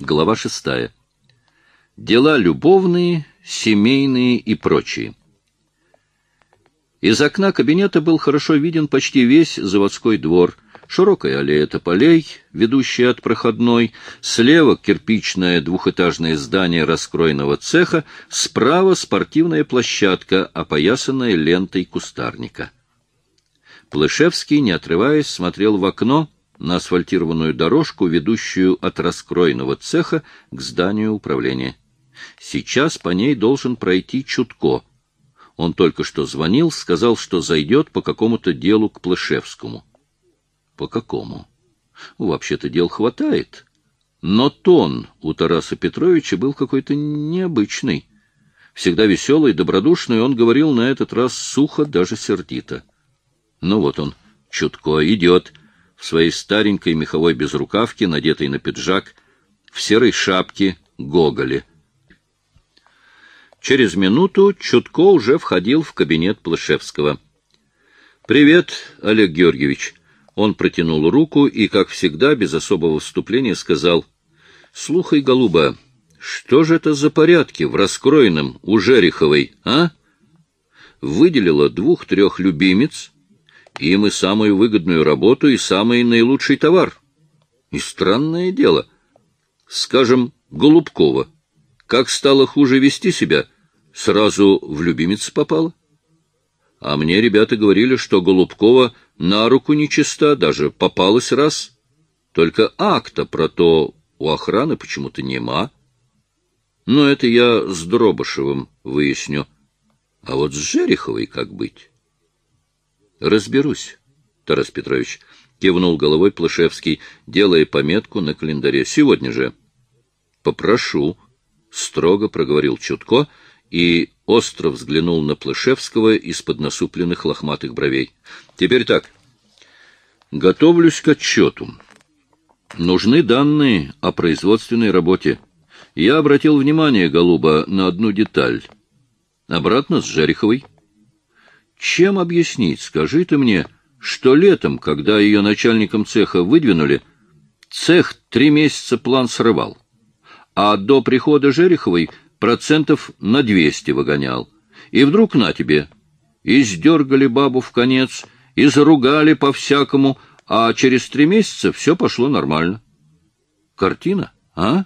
Глава шестая. Дела любовные, семейные и прочие. Из окна кабинета был хорошо виден почти весь заводской двор. Широкая аллея тополей, ведущая от проходной, слева кирпичное двухэтажное здание раскройного цеха, справа спортивная площадка, опоясанная лентой кустарника. Плышевский, не отрываясь, смотрел в окно на асфальтированную дорожку, ведущую от раскройного цеха к зданию управления. Сейчас по ней должен пройти Чутко. Он только что звонил, сказал, что зайдет по какому-то делу к Плышевскому. По какому? Вообще-то дел хватает. Но тон у Тараса Петровича был какой-то необычный. Всегда веселый, добродушный, он говорил на этот раз сухо, даже сердито. Ну вот он, чутко, идет, в своей старенькой меховой безрукавке, надетой на пиджак, в серой шапке, гоголе. Через минуту Чутко уже входил в кабинет Плышевского. «Привет, Олег Георгиевич». Он протянул руку и, как всегда, без особого вступления сказал, «Слухай, голуба, что же это за порядки в раскроенном у Жереховой, а?» Выделила двух-трех любимец, им и самую выгодную работу, и самый наилучший товар. И странное дело. Скажем, Голубкова. Как стало хуже вести себя, сразу в любимец попала. А мне ребята говорили, что Голубкова на руку нечиста, даже попалась раз. Только акта про то у охраны почему-то нема. Но это я с Дробышевым выясню. А вот с Жереховой как быть? Разберусь, Тарас Петрович, кивнул головой Плышевский, делая пометку на календаре. Сегодня же. Попрошу, строго проговорил Чутко и остро взглянул на Плышевского из-под насупленных лохматых бровей. Теперь так. Готовлюсь к отчету. Нужны данные о производственной работе. Я обратил внимание, Голуба, на одну деталь. Обратно с Жереховой. Чем объяснить, скажи ты мне, что летом, когда ее начальником цеха выдвинули, цех три месяца план срывал, а до прихода Жереховой процентов на двести выгонял. И вдруг на тебе, издергали бабу в конец, и заругали по-всякому, а через три месяца все пошло нормально. Картина, а?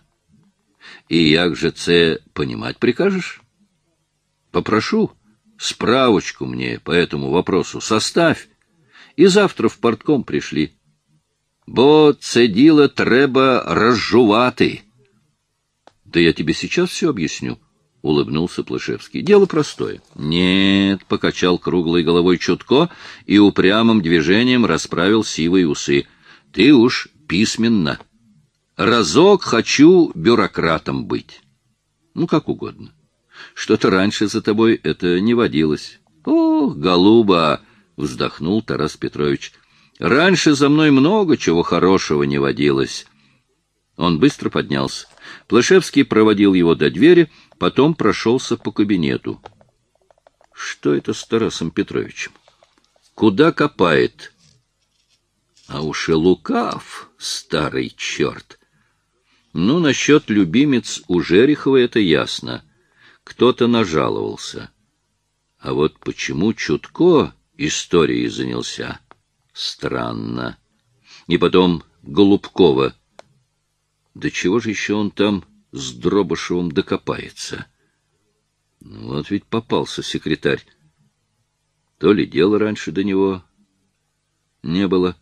И як же це понимать прикажешь? Попрошу Справочку мне по этому вопросу составь, и завтра в портком пришли. Бо це діло треба разжувати. Да я тебе сейчас все объясню, — улыбнулся Плышевский. Дело простое. Нет, — покачал круглой головой чутко и упрямым движением расправил сивые усы. Ты уж письменно. Разок хочу бюрократом быть. Ну, как угодно. Что-то раньше за тобой это не водилось. — О, голуба! — вздохнул Тарас Петрович. — Раньше за мной много чего хорошего не водилось. Он быстро поднялся. Плашевский проводил его до двери, потом прошелся по кабинету. — Что это с Тарасом Петровичем? Куда копает? — А уж и лукав, старый черт! Ну, насчет любимец у Жерехова это ясно — кто-то нажаловался. А вот почему чутко историей занялся? Странно. И потом Голубкова. Да чего же еще он там с Дробышевым докопается? Ну, вот ведь попался секретарь. То ли дело раньше до него не было.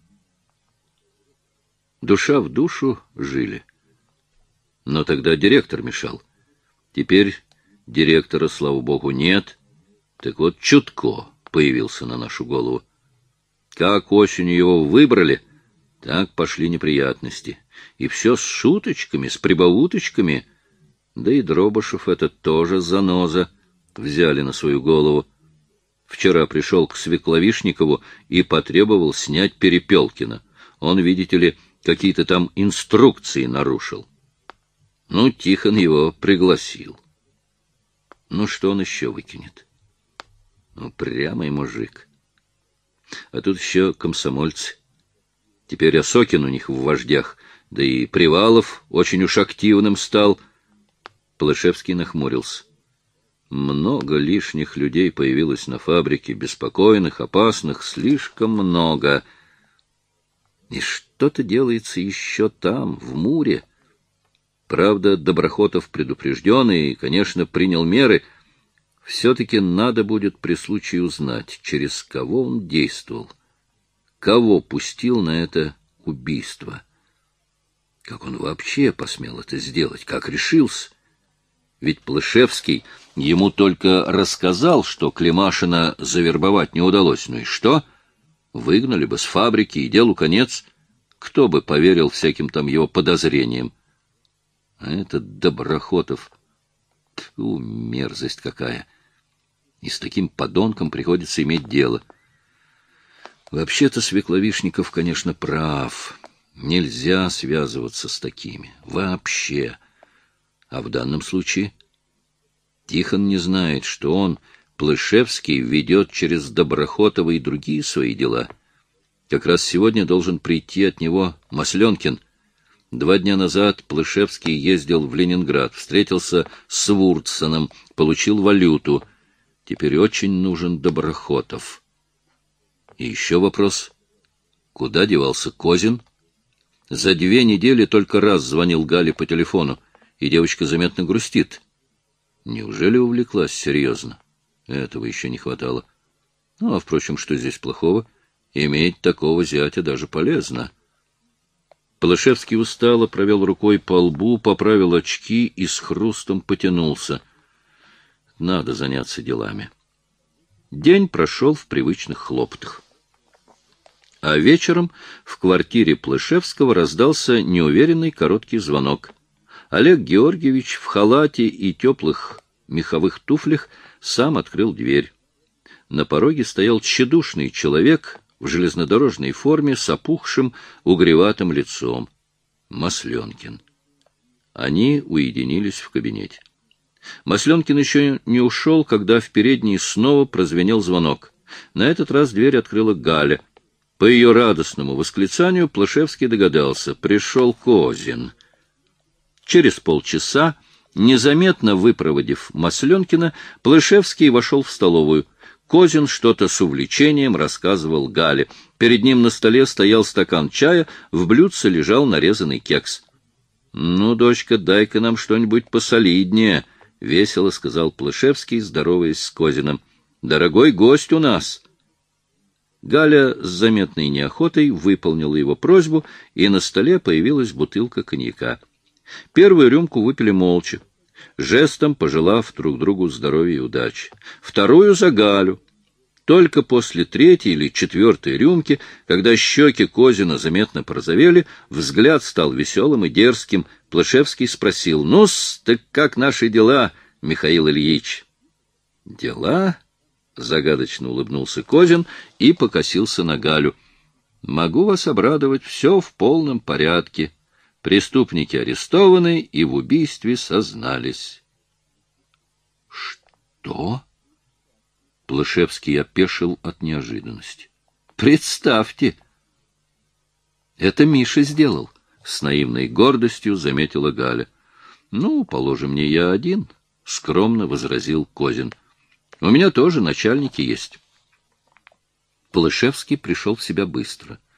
Душа в душу жили. Но тогда директор мешал. Теперь Директора, слава богу, нет. Так вот, чутко появился на нашу голову. Как осенью его выбрали, так пошли неприятности. И все с шуточками, с прибауточками. Да и Дробышев этот тоже заноза. Взяли на свою голову. Вчера пришел к Свекловишникову и потребовал снять Перепелкина. Он, видите ли, какие-то там инструкции нарушил. Ну, Тихон его пригласил. Ну, что он еще выкинет? Ну, мужик. А тут еще комсомольцы. Теперь Осокин у них в вождях. Да и Привалов очень уж активным стал. Полышевский нахмурился. Много лишних людей появилось на фабрике, беспокойных, опасных, слишком много. И что-то делается еще там, в Муре. Правда, Доброхотов предупрежден и, конечно, принял меры. Все-таки надо будет при случае узнать, через кого он действовал, кого пустил на это убийство. Как он вообще посмел это сделать, как решился? Ведь Плышевский ему только рассказал, что Климашина завербовать не удалось. Ну и что? Выгнали бы с фабрики, и делу конец. Кто бы поверил всяким там его подозрениям? А этот Доброхотов... Тьфу, мерзость какая! И с таким подонком приходится иметь дело. Вообще-то Свекловишников, конечно, прав. Нельзя связываться с такими. Вообще. А в данном случае Тихон не знает, что он, Плышевский, ведет через Доброхотова и другие свои дела. Как раз сегодня должен прийти от него Масленкин. Два дня назад Плышевский ездил в Ленинград, встретился с Вурценом, получил валюту. Теперь очень нужен Доброхотов. И еще вопрос. Куда девался Козин? За две недели только раз звонил Гале по телефону и девочка заметно грустит. Неужели увлеклась серьезно? Этого еще не хватало. Ну, а, впрочем, что здесь плохого? Иметь такого зятя даже полезно. Полошевский устало провел рукой по лбу, поправил очки и с хрустом потянулся. Надо заняться делами. День прошел в привычных хлопотах. А вечером в квартире Плышевского раздался неуверенный короткий звонок — Олег Георгиевич в халате и теплых меховых туфлях сам открыл дверь. На пороге стоял тщедушный человек в железнодорожной форме с опухшим угреватым лицом. Масленкин. Они уединились в кабинете. Масленкин еще не ушел, когда в передней снова прозвенел звонок. На этот раз дверь открыла Галя. По ее радостному восклицанию Плашевский догадался — пришел Козин. Через полчаса, незаметно выпроводив Масленкина, Плышевский вошел в столовую. Козин что-то с увлечением рассказывал Гале. Перед ним на столе стоял стакан чая, в блюдце лежал нарезанный кекс. — Ну, дочка, дай-ка нам что-нибудь посолиднее, — весело сказал Плышевский, здороваясь с Козиным. — Дорогой гость у нас! Галя с заметной неохотой выполнила его просьбу, и на столе появилась бутылка коньяка. Первую рюмку выпили молча, жестом пожелав друг другу здоровья и удачи. Вторую за Галю. Только после третьей или четвертой рюмки, когда щеки Козина заметно порозовели, взгляд стал веселым и дерзким, Плашевский спросил, ну так как наши дела, Михаил Ильич? — Дела? — загадочно улыбнулся Козин и покосился на Галю. — Могу вас обрадовать, все в полном порядке. — Преступники арестованы и в убийстве сознались. — Что? Плашевский опешил от неожиданности. — Представьте! Это Миша сделал, — с наивной гордостью заметила Галя. — Ну, положим, не я один, — скромно возразил Козин. — У меня тоже начальники есть. Плашевский пришел в себя быстро —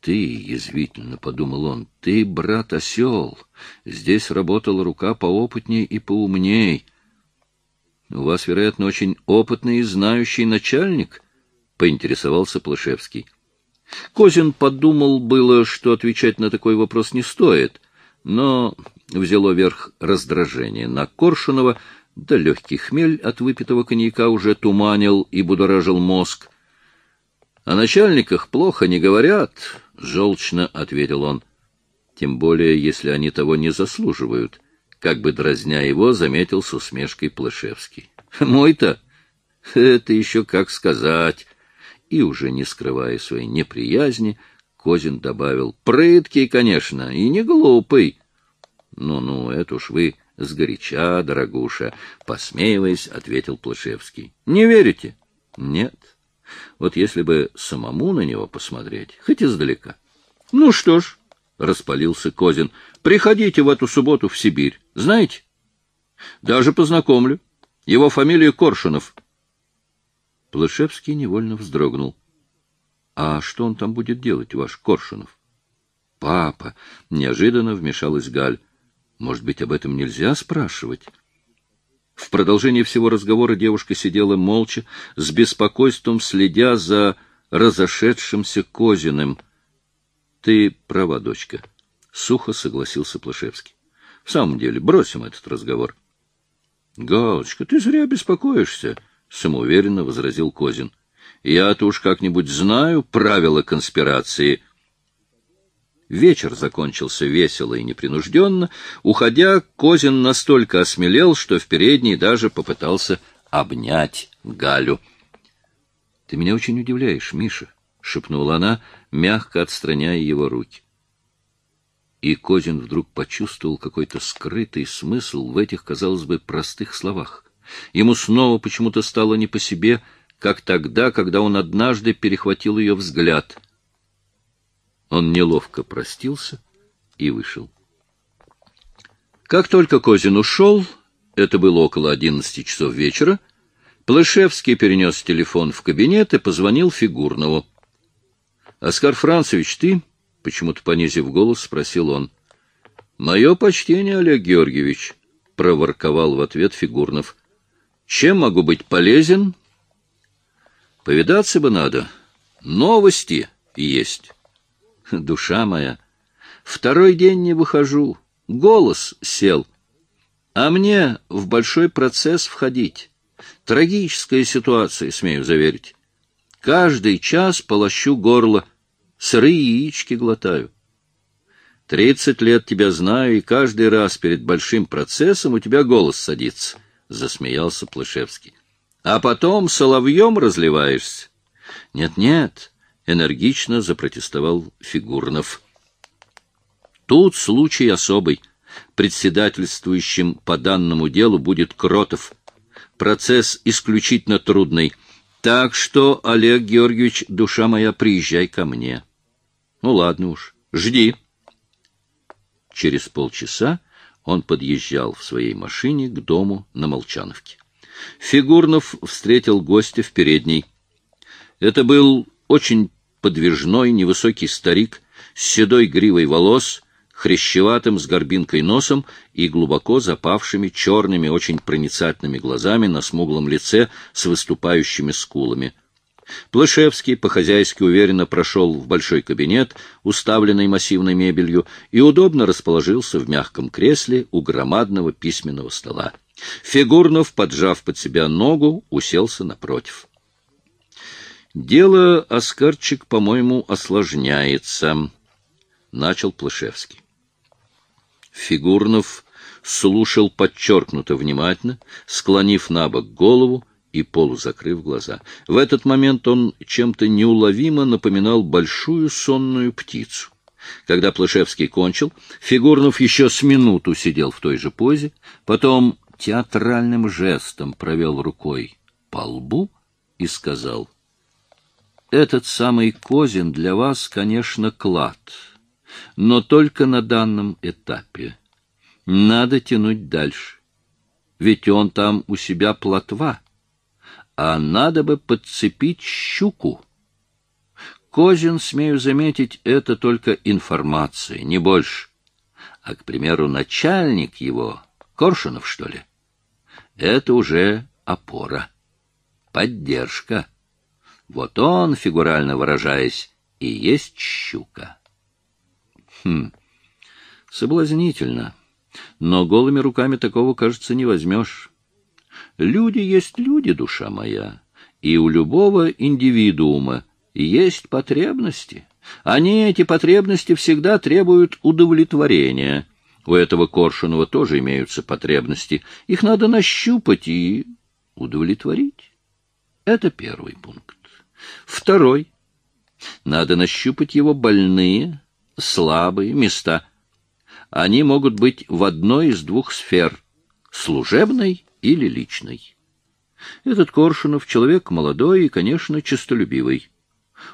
ты, — язвительно подумал он, — ты, брат, осел. Здесь работала рука поопытней и поумней. У вас, вероятно, очень опытный и знающий начальник, — поинтересовался Плашевский. Козин подумал было, что отвечать на такой вопрос не стоит, но взяло верх раздражение на Коршунова, да легкий хмель от выпитого коньяка уже туманил и будоражил мозг. О начальниках плохо не говорят, — желчно ответил он. Тем более, если они того не заслуживают. Как бы дразня его, заметил с усмешкой Плашевский. Мой-то? Это еще как сказать. И уже не скрывая своей неприязни, Козин добавил. Прыткий, конечно, и не глупый. Ну-ну, это уж вы сгоряча, дорогуша, посмеиваясь, ответил Плашевский. Не верите? Нет. Вот если бы самому на него посмотреть, хоть издалека. Ну что ж, распалился Козин. — Приходите в эту субботу в Сибирь. Знаете? Даже познакомлю. Его фамилия Коршунов. Плышевский невольно вздрогнул. — А что он там будет делать, ваш Коршунов? — Папа! — неожиданно вмешалась Галь. — Может быть, об этом нельзя спрашивать? В продолжении всего разговора девушка сидела молча, с беспокойством следя за разошедшимся Козиным. — Ты права, дочка, — сухо согласился Плашевский. — В самом деле, бросим этот разговор. — Галочка, ты зря беспокоишься, — самоуверенно возразил Козин. — Я-то уж как-нибудь знаю правила конспирации — Вечер закончился весело и непринужденно. Уходя, Козин настолько осмелел, что в передней даже попытался обнять Галю. — Ты меня очень удивляешь, Миша, — шепнула она, мягко отстраняя его руки. И Козин вдруг почувствовал какой-то скрытый смысл в этих, казалось бы, простых словах. Ему снова почему-то стало не по себе, как тогда, когда он однажды перехватил ее взгляд — он неловко простился и вышел. Как только Козин ушел, это было около одиннадцати часов вечера, Плышевский перенес телефон в кабинет и позвонил Фигурнову. — Оскар Францевич, ты? — почему-то понизив голос, спросил он. — Мое почтение, Олег Георгиевич, — проворковал в ответ Фигурнов. — Чем могу быть полезен? — Повидаться бы надо. Новости есть. Душа моя, второй день не выхожу, голос сел. А мне в большой процесс входить. Трагическая ситуация, смею заверить. Каждый час полощу горло, сырые яички глотаю. Тридцать лет тебя знаю, и каждый раз перед большим процессом у тебя голос садится, — засмеялся Плышевский. А потом соловьем разливаешься. Нет-нет, энергично запротестовал Фигурнов. Тут случай особый. Председательствующим по данному делу будет Кротов. Процесс исключительно трудный. Так что, Олег Георгиевич, душа моя, приезжай ко мне. Ну, ладно уж, жди. Через полчаса он подъезжал в своей машине к дому на Молчановке. Фигурнов встретил гостя в передней. Это был очень подвижной, невысокий старик с седой гривой волос, хрящеватым с горбинкой носом и глубоко запавшими черными, очень проницательными глазами на смуглом лице с выступающими скулами. Плышевский по-хозяйски уверенно прошел в большой кабинет, уставленный массивной мебелью, и удобно расположился в мягком кресле у громадного письменного стола. Фигурнов, поджав под себя ногу, уселся напротив. Дело, Оскарчик, по-моему, осложняется, — начал Плышевский. Фигурнов слушал подчеркнуто внимательно, склонив на бок голову и полузакрыв глаза. В этот момент он чем-то неуловимо напоминал большую сонную птицу. Когда Плышевский кончил, Фигурнов еще с минуту сидел в той же позе, потом театральным жестом провел рукой по лбу и сказал — этот самый Козин для вас, конечно, клад, но только на данном этапе. Надо тянуть дальше. Ведь он там у себя плотва, а надо бы подцепить щуку. Козин, смею заметить, это только информация, не больше. А, к примеру, начальник его, Коршунов, что ли, это уже опора, поддержка. Вот он, фигурально выражаясь, и есть щука. Хм, соблазнительно. Но голыми руками такого, кажется, не возьмешь. Люди есть люди, душа моя, и у любого индивидуума есть потребности. Они, эти потребности, всегда требуют удовлетворения. У этого Коршунова тоже имеются потребности. Их надо нащупать и удовлетворить. Это первый пункт. Второй. Надо нащупать его больные, слабые места. Они могут быть в одной из двух сфер — служебной или личной. Этот Коршунов — человек молодой и, конечно, честолюбивый.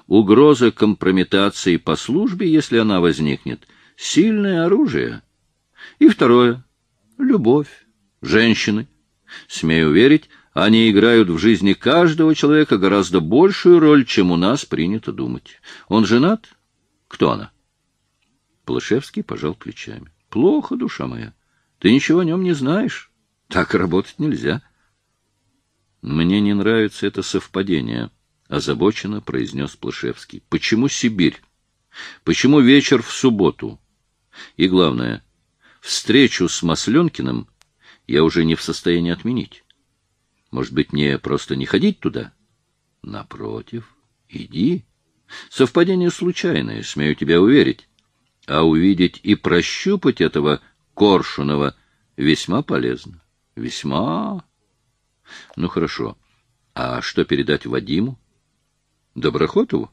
Угроза компрометации по службе, если она возникнет, — сильное оружие. И второе — любовь, женщины. Смею верить, они играют в жизни каждого человека гораздо большую роль, чем у нас принято думать. Он женат? Кто она? Плашевский пожал плечами. Плохо, душа моя. Ты ничего о нем не знаешь. Так работать нельзя. Мне не нравится это совпадение, озабоченно произнес Плашевский. Почему Сибирь? Почему вечер в субботу? И главное, встречу с Масленкиным я уже не в состоянии отменить. Может быть, мне просто не ходить туда? Напротив, иди. Совпадение случайное, смею тебя уверить. А увидеть и прощупать этого Коршунова весьма полезно. Весьма. Ну, хорошо. А что передать Вадиму? Доброхотову?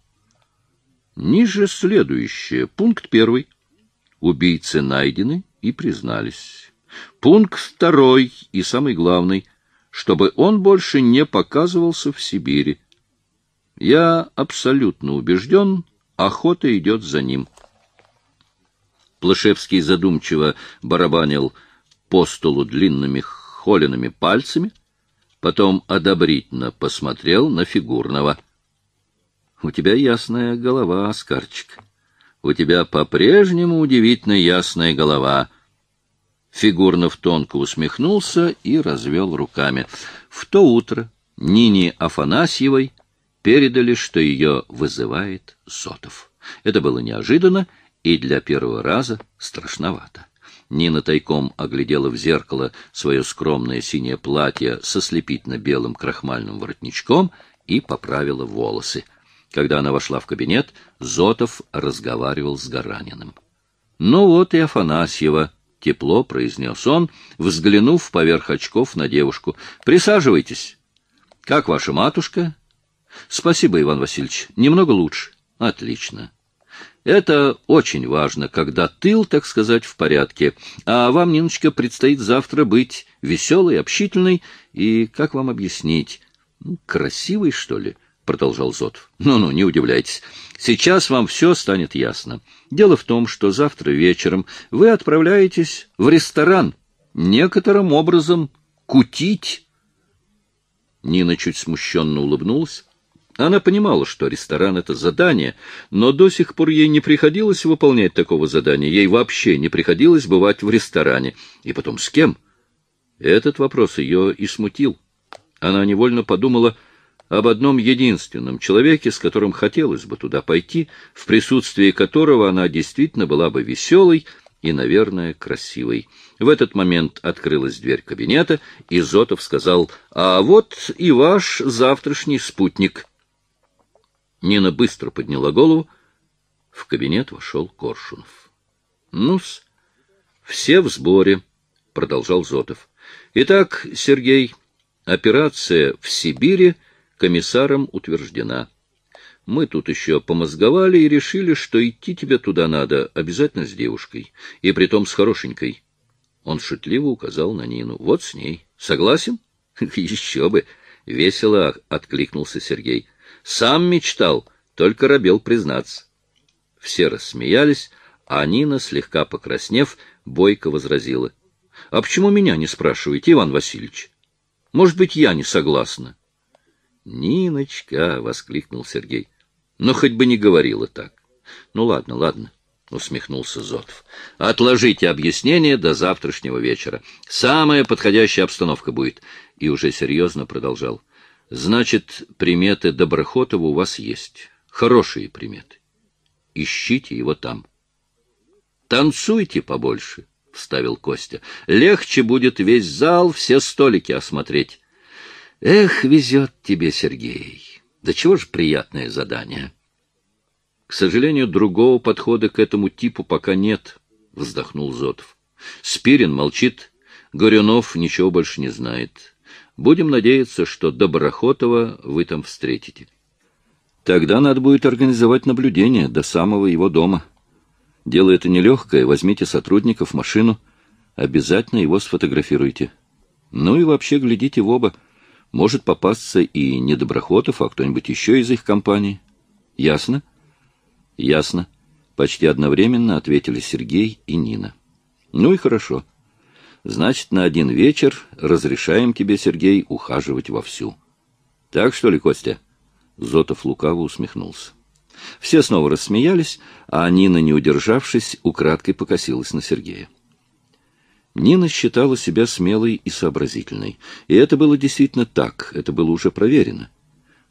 Ниже следующее. Пункт первый. Убийцы найдены и признались. Пункт второй и самый главный чтобы он больше не показывался в Сибири. Я абсолютно убежден, охота идет за ним. Плашевский задумчиво барабанил по столу длинными холеными пальцами, потом одобрительно посмотрел на фигурного. — У тебя ясная голова, Оскарчик. У тебя по-прежнему удивительно ясная голова — Фигурнов тонко усмехнулся и развел руками. В то утро Нине Афанасьевой передали, что ее вызывает Сотов. Это было неожиданно и для первого раза страшновато. Нина тайком оглядела в зеркало свое скромное синее платье со слепительно-белым крахмальным воротничком и поправила волосы. Когда она вошла в кабинет, Зотов разговаривал с Гараниным. — Ну вот и Афанасьева, — тепло произнес он, взглянув поверх очков на девушку. — Присаживайтесь. — Как ваша матушка? — Спасибо, Иван Васильевич. Немного лучше. — Отлично. Это очень важно, когда тыл, так сказать, в порядке. А вам, Ниночка, предстоит завтра быть веселой, общительной и, как вам объяснить, красивой, что ли? — продолжал Зотов. «Ну-ну, не удивляйтесь. Сейчас вам все станет ясно. Дело в том, что завтра вечером вы отправляетесь в ресторан, некоторым образом кутить». Нина чуть смущенно улыбнулась. Она понимала, что ресторан — это задание, но до сих пор ей не приходилось выполнять такого задания, ей вообще не приходилось бывать в ресторане. И потом с кем? Этот вопрос ее и смутил. Она невольно подумала — об одном единственном человеке, с которым хотелось бы туда пойти, в присутствии которого она действительно была бы веселой и, наверное, красивой. В этот момент открылась дверь кабинета, и Зотов сказал, «А вот и ваш завтрашний спутник». Нина быстро подняла голову. В кабинет вошел Коршунов. «Ну-с, все в сборе», — продолжал Зотов. «Итак, Сергей, операция в Сибири — комиссаром утверждена. Мы тут еще помозговали и решили, что идти тебе туда надо обязательно с девушкой, и притом с хорошенькой. Он шутливо указал на Нину. Вот с ней. Согласен? Еще бы! Весело откликнулся Сергей. Сам мечтал, только робел признаться. Все рассмеялись, а Нина, слегка покраснев, бойко возразила. — А почему меня не спрашиваете, Иван Васильевич? Может быть, я не согласна? —— Ниночка! — воскликнул Сергей. — Но хоть бы не говорила так. — Ну, ладно, ладно, — усмехнулся Зотов. — Отложите объяснение до завтрашнего вечера. Самая подходящая обстановка будет. И уже серьезно продолжал. — Значит, приметы Доброхотова у вас есть. Хорошие приметы. Ищите его там. — Танцуйте побольше, — вставил Костя. — Легче будет весь зал, все столики осмотреть. Эх, везет тебе, Сергей. Да чего ж приятное задание. К сожалению, другого подхода к этому типу пока нет, вздохнул Зотов. Спирин молчит, Горюнов ничего больше не знает. Будем надеяться, что Доброхотова вы там встретите. Тогда надо будет организовать наблюдение до самого его дома. Дело это нелегкое, возьмите сотрудников, машину, обязательно его сфотографируйте. Ну и вообще глядите в оба. Может попасться и не Доброхотов, а кто-нибудь еще из их компании. Ясно? Ясно. Почти одновременно ответили Сергей и Нина. Ну и хорошо. Значит, на один вечер разрешаем тебе, Сергей, ухаживать вовсю. Так что ли, Костя? Зотов лукаво усмехнулся. Все снова рассмеялись, а Нина, не удержавшись, украдкой покосилась на Сергея. Нина считала себя смелой и сообразительной. И это было действительно так, это было уже проверено.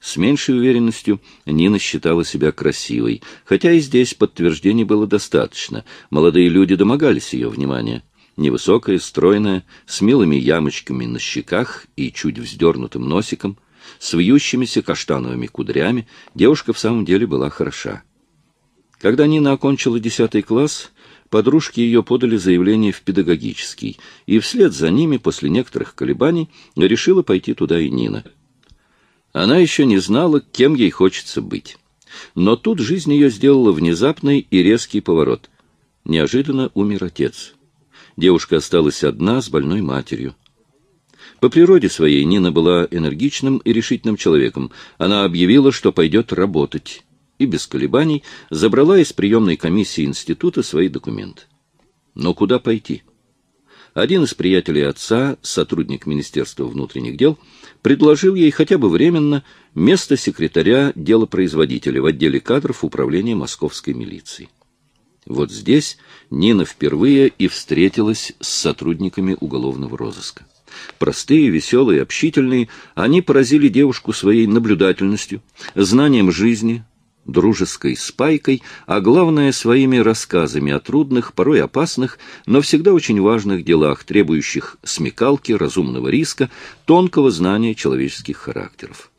С меньшей уверенностью Нина считала себя красивой, хотя и здесь подтверждений было достаточно. Молодые люди домогались ее внимания. Невысокая, стройная, с милыми ямочками на щеках и чуть вздернутым носиком, с вьющимися каштановыми кудрями, девушка в самом деле была хороша. Когда Нина окончила десятый класс, подружки ее подали заявление в педагогический, и вслед за ними, после некоторых колебаний, решила пойти туда и Нина. Она еще не знала, кем ей хочется быть. Но тут жизнь ее сделала внезапный и резкий поворот. Неожиданно умер отец. Девушка осталась одна с больной матерью. По природе своей Нина была энергичным и решительным человеком. Она объявила, что пойдет работать, и без колебаний забрала из приемной комиссии института свои документы. Но куда пойти? Один из приятелей отца, сотрудник Министерства внутренних дел, предложил ей хотя бы временно место секретаря делопроизводителя в отделе кадров управления московской милиции. Вот здесь Нина впервые и встретилась с сотрудниками уголовного розыска. Простые, веселые, общительные, они поразили девушку своей наблюдательностью, знанием жизни, дружеской спайкой, а главное, своими рассказами о трудных, порой опасных, но всегда очень важных делах, требующих смекалки, разумного риска, тонкого знания человеческих характеров.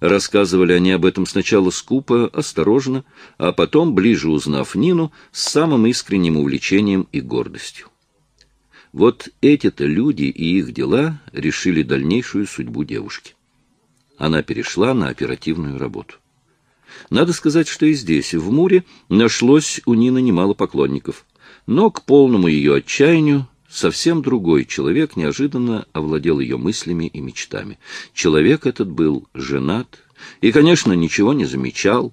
Рассказывали они об этом сначала скупо, осторожно, а потом, ближе узнав Нину, с самым искренним увлечением и гордостью. Вот эти-то люди и их дела решили дальнейшую судьбу девушки. Она перешла на оперативную работу. Надо сказать, что и здесь, в Муре, нашлось у Нины немало поклонников. Но к полному ее отчаянию совсем другой человек неожиданно овладел ее мыслями и мечтами. Человек этот был женат и, конечно, ничего не замечал,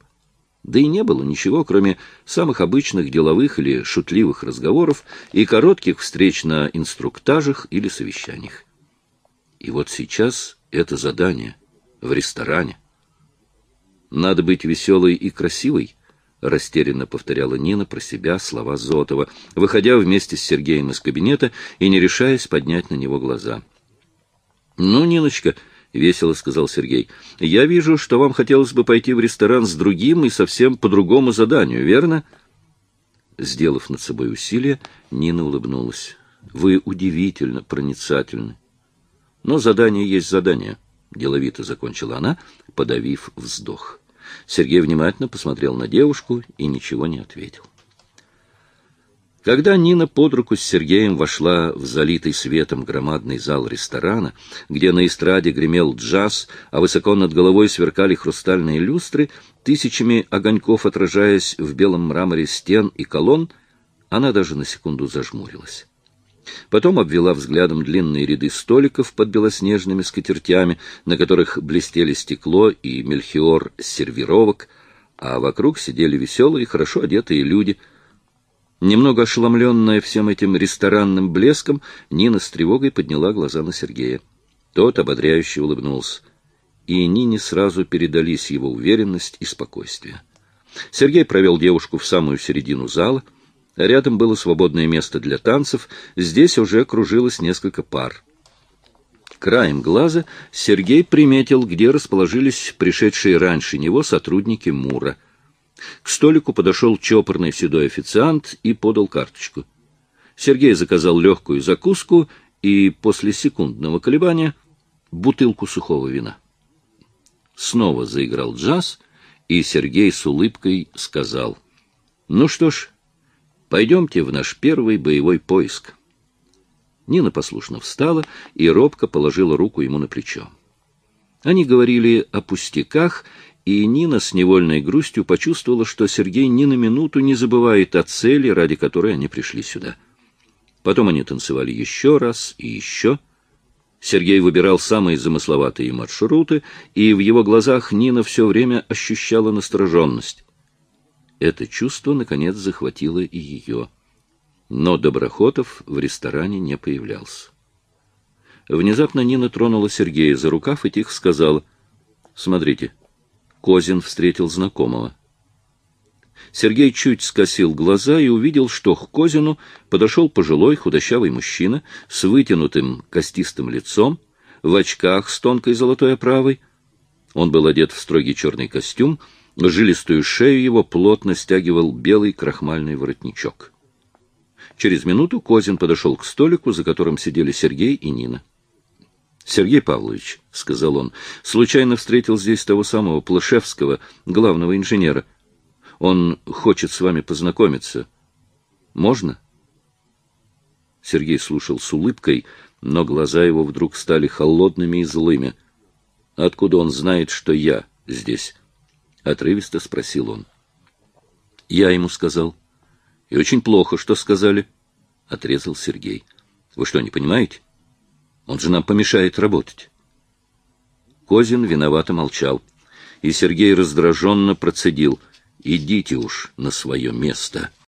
да и не было ничего, кроме самых обычных деловых или шутливых разговоров и коротких встреч на инструктажах или совещаниях. И вот сейчас это задание в ресторане. «Надо быть веселой и красивой», — растерянно повторяла Нина про себя слова Зотова, выходя вместе с Сергеем из кабинета и не решаясь поднять на него глаза. «Ну, Ниночка», — весело сказал Сергей. — Я вижу, что вам хотелось бы пойти в ресторан с другим и совсем по другому заданию, верно? Сделав над собой усилие, Нина улыбнулась. — Вы удивительно проницательны. — Но задание есть задание, — деловито закончила она, подавив вздох. Сергей внимательно посмотрел на девушку и ничего не ответил. Когда Нина под руку с Сергеем вошла в залитый светом громадный зал ресторана, где на эстраде гремел джаз, а высоко над головой сверкали хрустальные люстры, тысячами огоньков отражаясь в белом мраморе стен и колонн, она даже на секунду зажмурилась. Потом обвела взглядом длинные ряды столиков под белоснежными скатертями, на которых блестели стекло и мельхиор сервировок, а вокруг сидели веселые, хорошо одетые люди — Немного ошеломленная всем этим ресторанным блеском, Нина с тревогой подняла глаза на Сергея. Тот ободряюще улыбнулся. И Нине сразу передались его уверенность и спокойствие. Сергей провел девушку в самую середину зала. Рядом было свободное место для танцев, здесь уже кружилось несколько пар. Краем глаза Сергей приметил, где расположились пришедшие раньше него сотрудники МУРа — к столику подошел чопорный седой официант и подал карточку. Сергей заказал легкую закуску и после секундного колебания бутылку сухого вина. Снова заиграл джаз, и Сергей с улыбкой сказал, «Ну что ж, пойдемте в наш первый боевой поиск». Нина послушно встала и робко положила руку ему на плечо. Они говорили о пустяках, и Нина с невольной грустью почувствовала, что Сергей ни на минуту не забывает о цели, ради которой они пришли сюда. Потом они танцевали еще раз и еще. Сергей выбирал самые замысловатые маршруты, и в его глазах Нина все время ощущала настороженность. Это чувство, наконец, захватило и ее. Но Доброхотов в ресторане не появлялся. Внезапно Нина тронула Сергея за рукав и тихо сказала, «Смотрите, Козин встретил знакомого». Сергей чуть скосил глаза и увидел, что к Козину подошел пожилой худощавый мужчина с вытянутым костистым лицом, в очках с тонкой золотой оправой. Он был одет в строгий черный костюм, жилистую шею его плотно стягивал белый крахмальный воротничок. Через минуту Козин подошел к столику, за которым сидели Сергей и Нина. — Сергей Павлович, — сказал он, — случайно встретил здесь того самого Плашевского, главного инженера. Он хочет с вами познакомиться. Можно? Сергей слушал с улыбкой, но глаза его вдруг стали холодными и злыми. — Откуда он знает, что я здесь? — отрывисто спросил он. — Я ему сказал. — И очень плохо, что сказали, — отрезал Сергей. — Вы что, не понимаете? Он же нам помешает работать. Козин виновато молчал, и Сергей раздраженно процедил. — Идите уж на свое место.